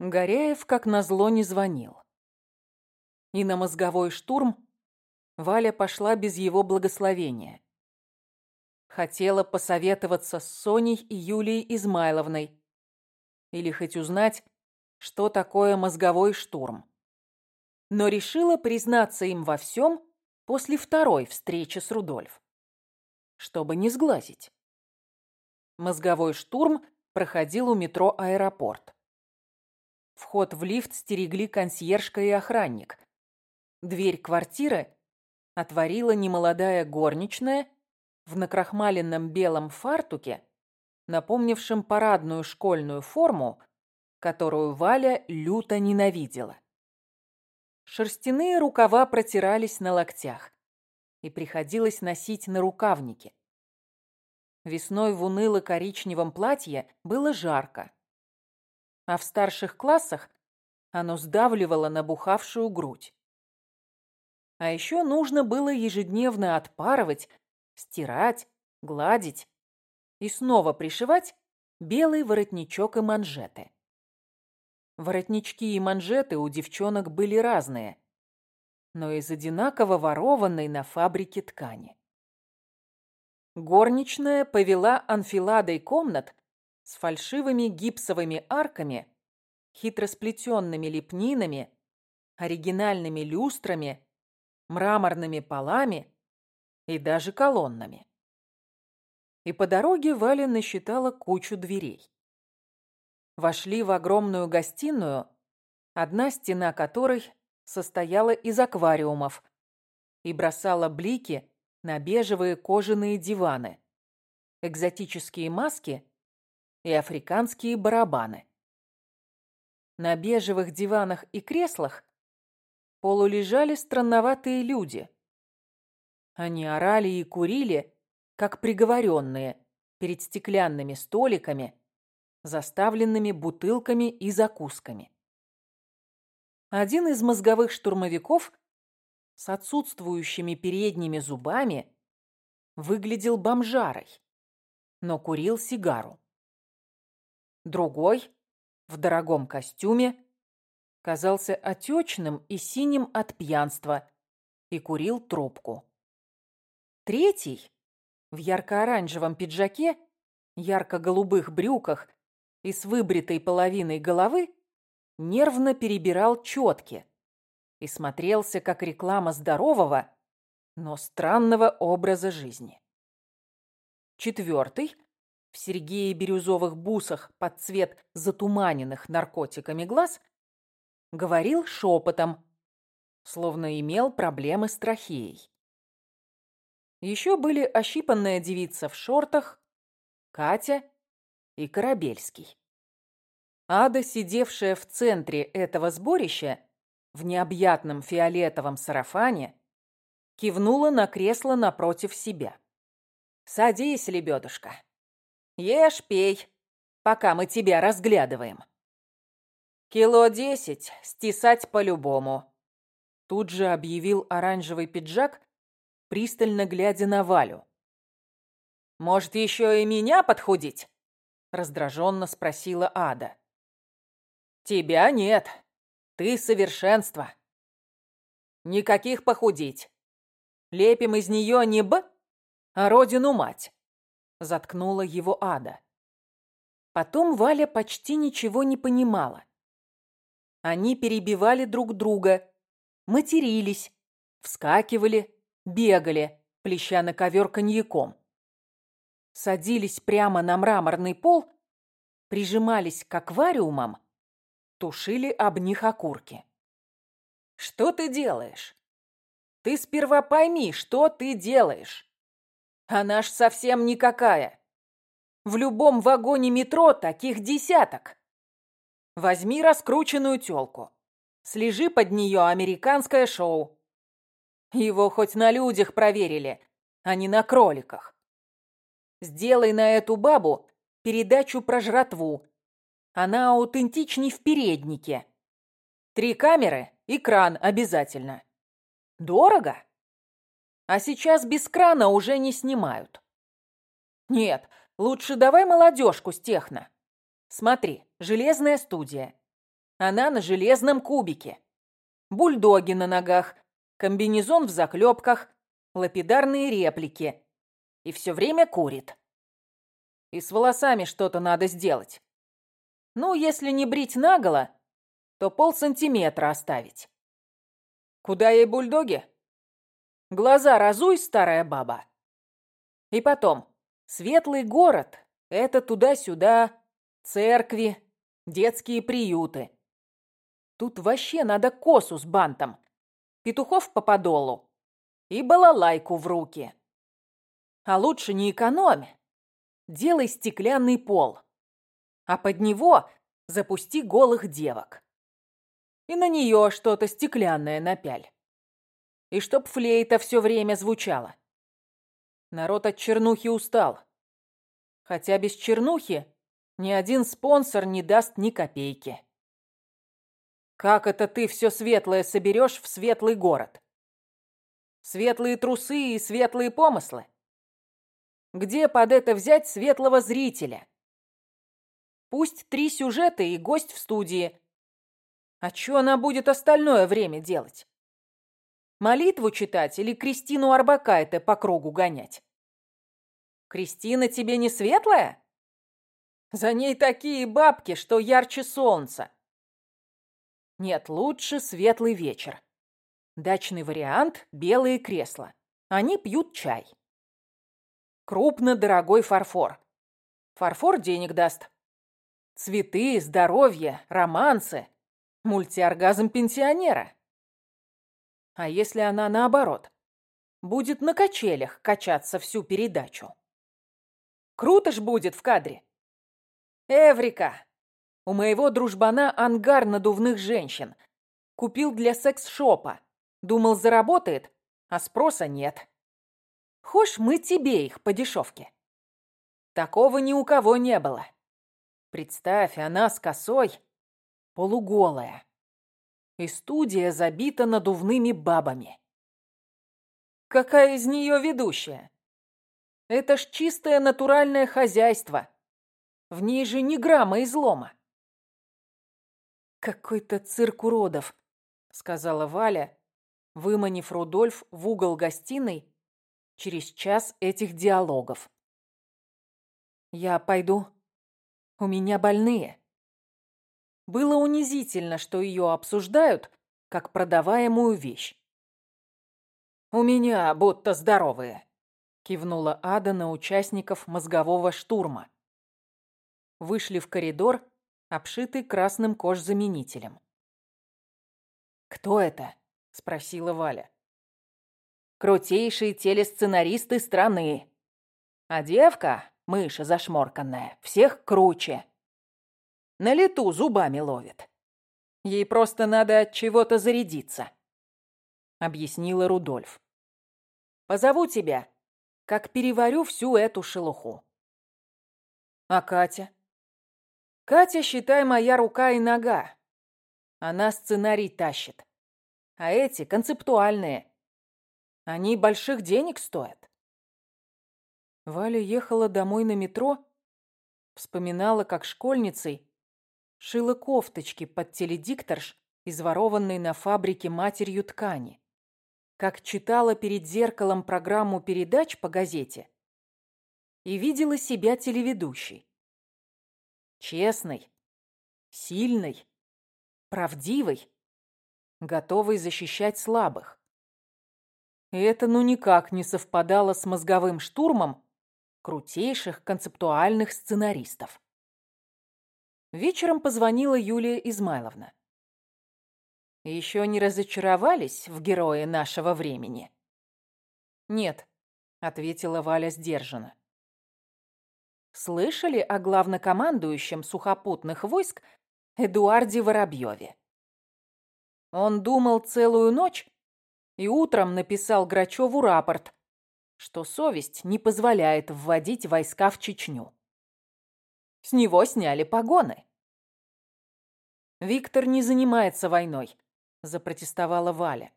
Горяев, как назло, не звонил. И на мозговой штурм Валя пошла без его благословения. Хотела посоветоваться с Соней и Юлией Измайловной. Или хоть узнать, что такое мозговой штурм. Но решила признаться им во всем после второй встречи с Рудольф. Чтобы не сглазить. Мозговой штурм проходил у метро «Аэропорт». Вход в лифт стерегли консьержка и охранник. Дверь квартиры отворила немолодая горничная в накрахмаленном белом фартуке, напомнившем парадную школьную форму, которую Валя люто ненавидела. Шерстяные рукава протирались на локтях, и приходилось носить на рукавнике. Весной в уныло-коричневом платье было жарко, а в старших классах оно сдавливало набухавшую грудь. А еще нужно было ежедневно отпарывать, стирать, гладить и снова пришивать белый воротничок и манжеты. Воротнички и манжеты у девчонок были разные, но из одинаково ворованной на фабрике ткани. Горничная повела анфиладой комнат с фальшивыми гипсовыми арками, хитросплетенными лепнинами, оригинальными люстрами, мраморными полами и даже колоннами. И по дороге Валя насчитала кучу дверей. Вошли в огромную гостиную, одна стена которой состояла из аквариумов и бросала блики на бежевые кожаные диваны, экзотические маски и африканские барабаны. На бежевых диванах и креслах полулежали странноватые люди. Они орали и курили, как приговоренные, перед стеклянными столиками, заставленными бутылками и закусками. Один из мозговых штурмовиков с отсутствующими передними зубами выглядел бомжарой, но курил сигару. Другой, в дорогом костюме, казался отечным и синим от пьянства и курил трубку. Третий, в ярко-оранжевом пиджаке, ярко-голубых брюках и с выбритой половиной головы, нервно перебирал четки, и смотрелся как реклама здорового, но странного образа жизни. Четвертый, в Сергее бирюзовых бусах под цвет затуманенных наркотиками глаз, говорил шепотом, словно имел проблемы с трахеей. Еще были ощипанная девица в шортах, Катя и Корабельский. Ада, сидевшая в центре этого сборища, в необъятном фиолетовом сарафане, кивнула на кресло напротив себя. «Садись, лебедушка. Ешь, пей, пока мы тебя разглядываем. Кило десять стесать по-любому». Тут же объявил оранжевый пиджак, пристально глядя на Валю. «Может, еще и меня подхудить?» раздраженно спросила Ада. «Тебя нет», ты совершенство. Никаких похудеть. Лепим из нее не б, а родину-мать. Заткнула его ада. Потом Валя почти ничего не понимала. Они перебивали друг друга, матерились, вскакивали, бегали, плеща на ковер коньяком. Садились прямо на мраморный пол, прижимались к аквариумам тушили об них окурки. «Что ты делаешь? Ты сперва пойми, что ты делаешь. Она ж совсем никакая. В любом вагоне метро таких десяток. Возьми раскрученную тёлку. Слежи под неё американское шоу. Его хоть на людях проверили, а не на кроликах. Сделай на эту бабу передачу про жратву она аутентичней в переднике. Три камеры и кран обязательно. Дорого? А сейчас без крана уже не снимают. Нет, лучше давай молодежку с техно. Смотри, железная студия. Она на железном кубике. Бульдоги на ногах, комбинезон в заклепках, лапидарные реплики. И все время курит. И с волосами что-то надо сделать. Ну, если не брить наголо, то полсантиметра оставить. Куда ей бульдоги? Глаза разуй, старая баба. И потом, светлый город — это туда-сюда, церкви, детские приюты. Тут вообще надо косу с бантом, петухов по подолу и балалайку в руки. А лучше не экономь. Делай стеклянный пол, а под него запусти голых девок и на нее что-то стеклянное напяль. И чтоб флейта все время звучала. Народ от чернухи устал. Хотя без чернухи ни один спонсор не даст ни копейки. Как это ты все светлое соберешь в светлый город? Светлые трусы и светлые помыслы? Где под это взять светлого зрителя? Пусть три сюжета и гость в студии, а что она будет остальное время делать? Молитву читать или Кристину Арбакайте по кругу гонять? Кристина тебе не светлая? За ней такие бабки, что ярче солнца. Нет, лучше светлый вечер. Дачный вариант – белые кресла. Они пьют чай. Крупно дорогой фарфор. Фарфор денег даст. Цветы, здоровье, романсы – Мультиоргазм пенсионера. А если она наоборот? Будет на качелях качаться всю передачу. Круто ж будет в кадре. Эврика! У моего дружбана ангар надувных женщин. Купил для секс-шопа. Думал, заработает, а спроса нет. Хошь мы тебе их по дешевке. Такого ни у кого не было. Представь, она с косой полуголая. И студия забита надувными бабами. Какая из нее ведущая? Это ж чистое натуральное хозяйство. В ней же ни грамма излома. «Какой-то цирк уродов», — сказала Валя, выманив Рудольф в угол гостиной через час этих диалогов. «Я пойду. У меня больные». Было унизительно, что ее обсуждают как продаваемую вещь. «У меня будто здоровые», — кивнула Ада на участников мозгового штурма. Вышли в коридор, обшитый красным кожзаменителем. «Кто это?» — спросила Валя. «Крутейшие телесценаристы страны. А девка, мыша зашморканная, всех круче. На лету зубами ловит. Ей просто надо от чего-то зарядиться», — объяснила Рудольф. «Позову тебя, как переварю всю эту шелуху». «А Катя?» «Катя, считай, моя рука и нога. Она сценарий тащит. А эти концептуальные. Они больших денег стоят». Валя ехала домой на метро, вспоминала, как школьницей шила кофточки под теледикторш из на фабрике матерью ткани. Как читала перед зеркалом программу передач по газете и видела себя телеведущей. Честной, сильной, правдивой, готовой защищать слабых. И это ну никак не совпадало с мозговым штурмом крутейших концептуальных сценаристов. Вечером позвонила Юлия Измайловна. «Еще не разочаровались в герое нашего времени?» «Нет», — ответила Валя сдержанно. «Слышали о главнокомандующем сухопутных войск Эдуарде Воробьеве?» Он думал целую ночь и утром написал Грачеву рапорт, что совесть не позволяет вводить войска в Чечню. С него сняли погоны. «Виктор не занимается войной», – запротестовала Валя.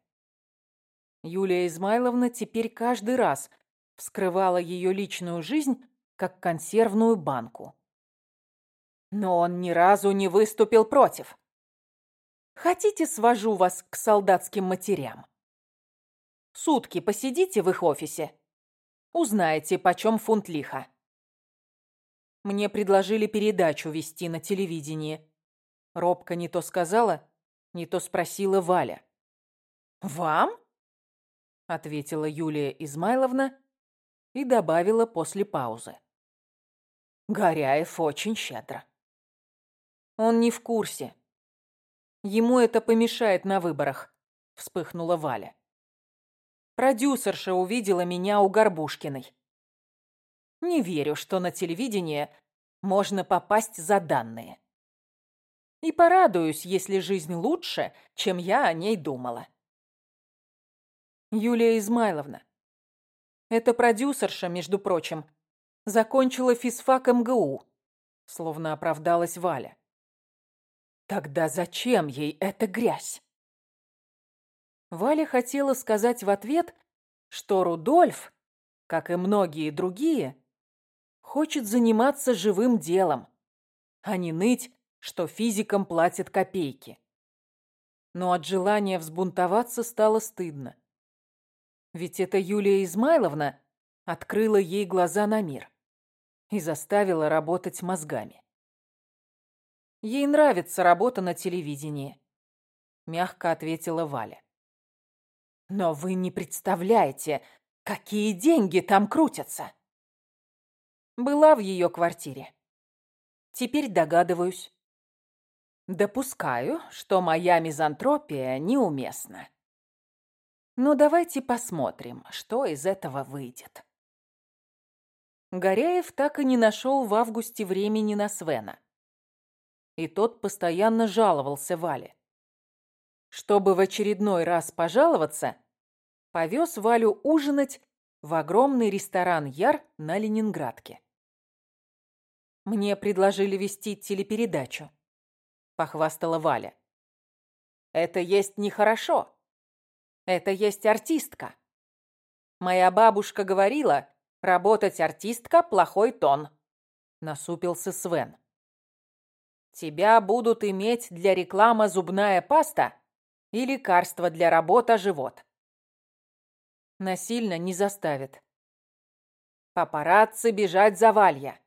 Юлия Измайловна теперь каждый раз вскрывала ее личную жизнь как консервную банку. Но он ни разу не выступил против. Хотите, свожу вас к солдатским матерям? Сутки посидите в их офисе. Узнаете, почем фунт лиха. Мне предложили передачу вести на телевидении. Робко не то сказала, не то спросила Валя. «Вам?» — ответила Юлия Измайловна и добавила после паузы. Горяев очень щедро. Он не в курсе. Ему это помешает на выборах, вспыхнула Валя. Продюсерша увидела меня у Горбушкиной. Не верю, что на телевидение можно попасть за данные. И порадуюсь, если жизнь лучше, чем я о ней думала. Юлия Измайловна. Это продюсерша, между прочим, закончила физфак МГУ, словно оправдалась Валя. Тогда зачем ей эта грязь? Валя хотела сказать в ответ, что Рудольф, как и многие другие, хочет заниматься живым делом, а не ныть, что физикам платят копейки. Но от желания взбунтоваться стало стыдно. Ведь это Юлия Измайловна открыла ей глаза на мир и заставила работать мозгами. Ей нравится работа на телевидении, мягко ответила Валя. Но вы не представляете, какие деньги там крутятся. Была в ее квартире. Теперь догадываюсь. Допускаю, что моя мизантропия неуместна. Но давайте посмотрим, что из этого выйдет. Горяев так и не нашел в августе времени на Свена. И тот постоянно жаловался Вале. Чтобы в очередной раз пожаловаться, повез Валю ужинать в огромный ресторан «Яр» на Ленинградке. «Мне предложили вести телепередачу», — похвастала Валя. «Это есть нехорошо. Это есть артистка. Моя бабушка говорила, Работать артистка – плохой тон», – насупился Свен. «Тебя будут иметь для рекламы зубная паста и лекарство для работа живот». Насильно не заставит. Папарацци бежать за Валья.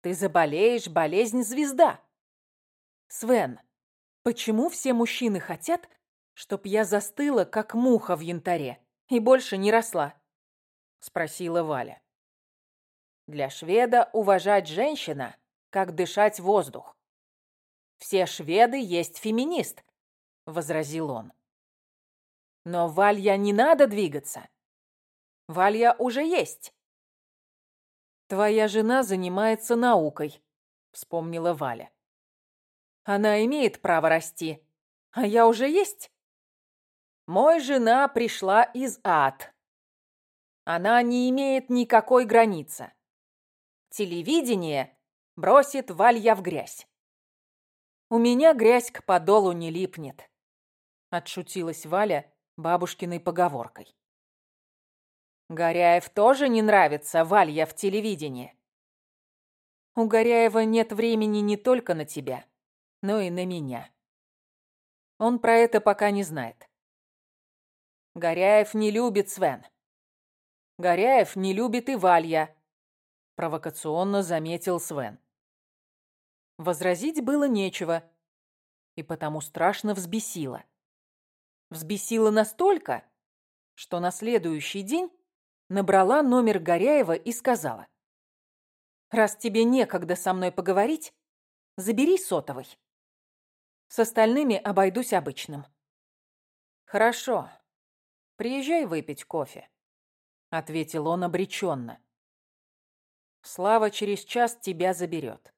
Ты заболеешь, болезнь звезда. Свен, почему все мужчины хотят, чтоб я застыла, как муха в янтаре, и больше не росла? спросила Валя. Для шведа уважать женщина, как дышать воздух. Все шведы есть феминист, возразил он. Но Валья не надо двигаться. Валья уже есть. Твоя жена занимается наукой, вспомнила Валя. Она имеет право расти, а я уже есть. Мой жена пришла из ад, она не имеет никакой границы. Телевидение бросит Валья в грязь. У меня грязь к подолу не липнет, отшутилась Валя бабушкиной поговоркой. Горяев тоже не нравится Валья в телевидении. У Горяева нет времени не только на тебя, но и на меня. Он про это пока не знает. Горяев не любит Свен. Горяев не любит и Валья», — провокационно заметил Свен. Возразить было нечего, и потому страшно взбесило. Взбесило настолько, что на следующий день набрала номер Горяева и сказала. «Раз тебе некогда со мной поговорить, забери сотовый. С остальными обойдусь обычным». «Хорошо. Приезжай выпить кофе». — ответил он обреченно. «Слава через час тебя заберет».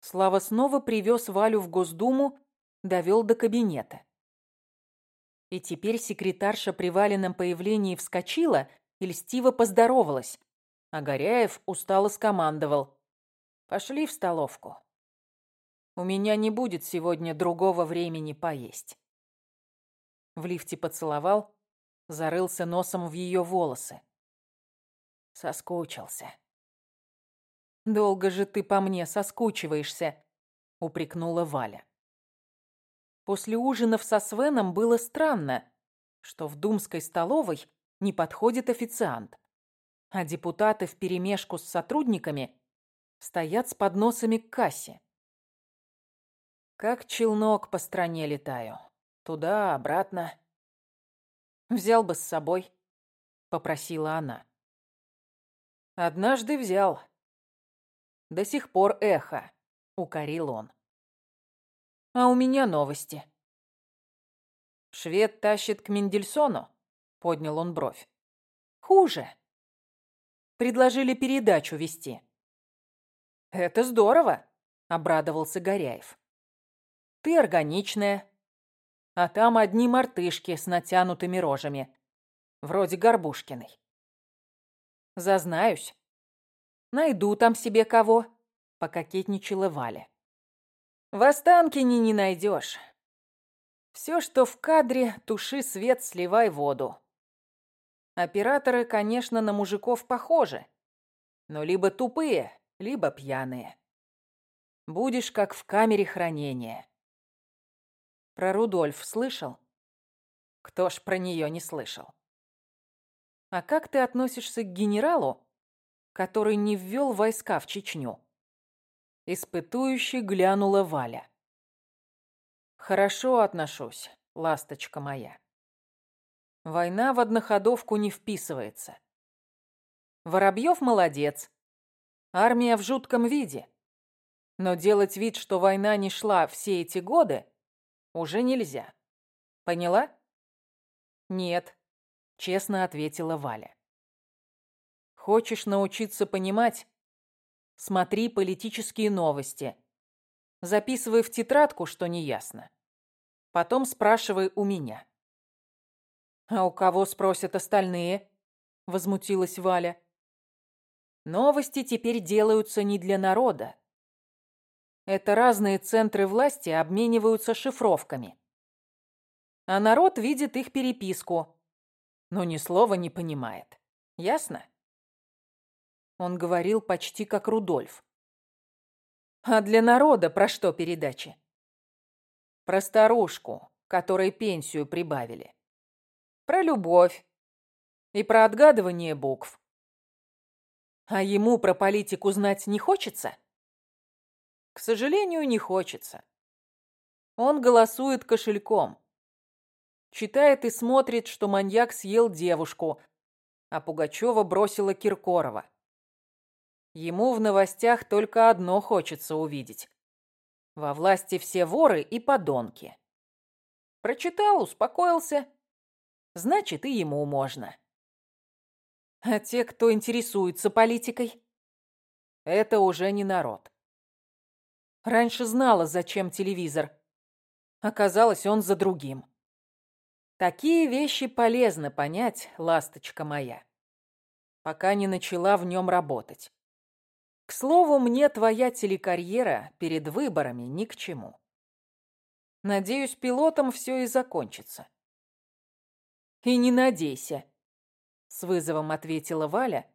Слава снова привез Валю в Госдуму, довел до кабинета. И теперь секретарша при Валином появлении вскочила и льстиво поздоровалась, а Горяев устало скомандовал. «Пошли в столовку. У меня не будет сегодня другого времени поесть». В лифте поцеловал, зарылся носом в ее волосы. Соскучился. «Долго же ты по мне соскучиваешься», — упрекнула Валя. После ужинов со Свеном было странно, что в думской столовой не подходит официант, а депутаты вперемешку с сотрудниками стоят с подносами к кассе. Как челнок по стране летаю. Туда, обратно. Взял бы с собой, попросила она. Однажды взял. До сих пор эхо, укорил он. А у меня новости. Швед тащит к Мендельсону, поднял он бровь. Хуже. Предложили передачу вести. Это здорово, обрадовался Горяев. Ты органичная, а там одни мартышки с натянутыми рожами, вроде Горбушкиной. Зазнаюсь. Найду там себе кого, пококетничала Валя. В Останкине не найдешь. Все, что в кадре, туши свет, сливай воду. Операторы, конечно, на мужиков похожи, но либо тупые, либо пьяные. Будешь как в камере хранения. Про Рудольф слышал? Кто ж про нее не слышал? А как ты относишься к генералу, который не ввел войска в Чечню? Испытующе глянула Валя. Хорошо отношусь, ласточка моя. Война в одноходовку не вписывается. Воробьев молодец. Армия в жутком виде. Но делать вид, что война не шла все эти годы, уже нельзя. Поняла? Нет, честно ответила Валя. Хочешь научиться понимать? Смотри политические новости. Записывай в тетрадку, что неясно. Потом спрашивай у меня. А у кого спросят остальные? Возмутилась Валя. Новости теперь делаются не для народа. Это разные центры власти обмениваются шифровками. А народ видит их переписку, но ни слова не понимает. Ясно? Он говорил почти как Рудольф. А для народа про что передачи? Про старушку, которой пенсию прибавили. Про любовь. И про отгадывание букв. А ему про политику знать не хочется? К сожалению, не хочется. Он голосует кошельком. Читает и смотрит, что маньяк съел девушку, а Пугачева бросила Киркорова. Ему в новостях только одно хочется увидеть. Во власти все воры и подонки. Прочитал, успокоился. Значит, и ему можно. А те, кто интересуется политикой, это уже не народ. Раньше знала, зачем телевизор. Оказалось, он за другим. Такие вещи полезно понять, ласточка моя, пока не начала в нем работать. К слову, мне твоя телекарьера перед выборами ни к чему. Надеюсь, пилотом все и закончится. И не надейся, с вызовом ответила Валя.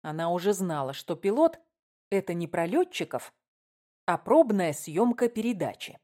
Она уже знала, что пилот — это не про летчиков, а пробная съемка передачи.